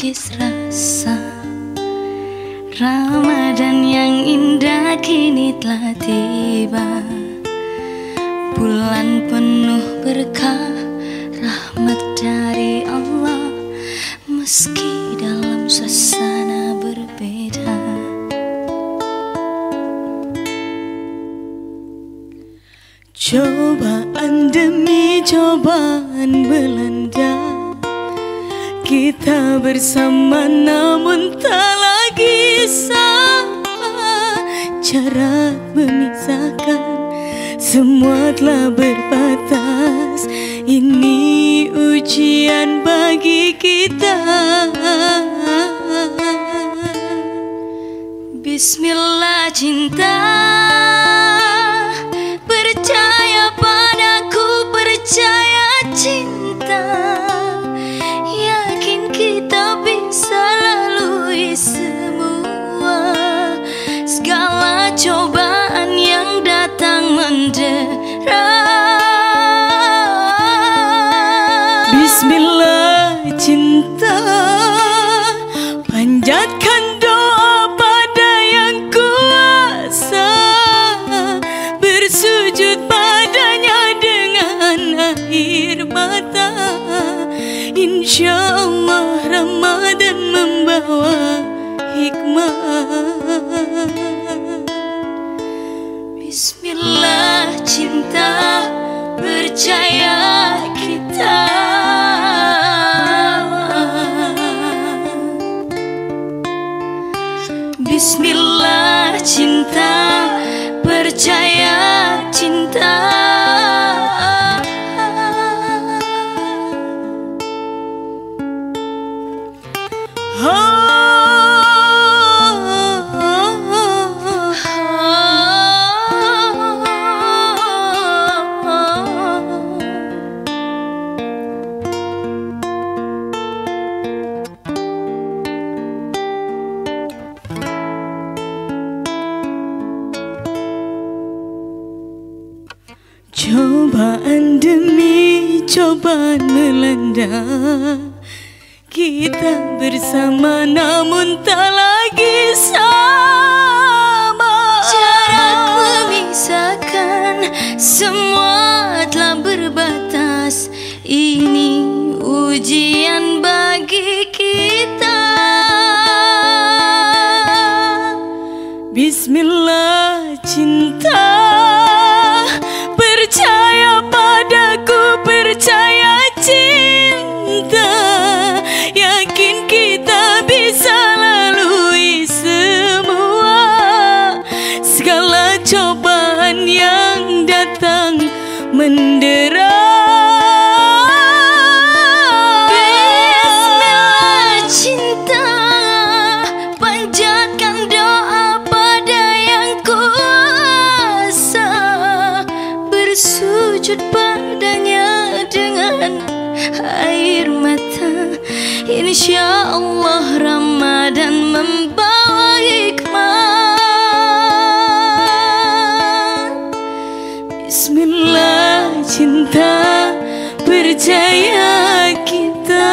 menangis rasa Ramadan yang indah kini telah tiba. Bulan penuh berkah rahmat dari Allah Meski dalam suasana berbeda. Cobaan demi cobaan melanda kita bersama namun tak lagi sama Jarak memisahkan semua telah berbatas. Ini ujian bagi kita. Bismillah cinta. Bismillah Panjatkan doa pada yang kuasa. Bersujud padanya dengan air mata. Insya Allah Ramadan membawa hikmah Cobaan demi cobaan melanda Kita bersama namun tak lagi sama cobaan yang datang mendera. Bismillah cinta. Panjatkan doa pada yang kuasa. Bersujud padanya dengan air mata. Insya Allah Ramadan membawa Bismillah cinta percaya kita.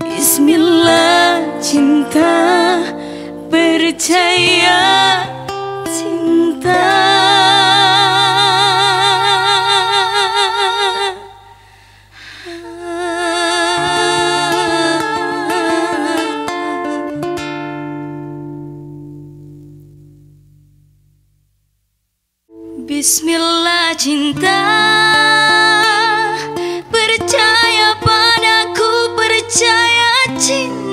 Bismillah cinta percaya Bismillah cinta. Percaya padaku percaya cinta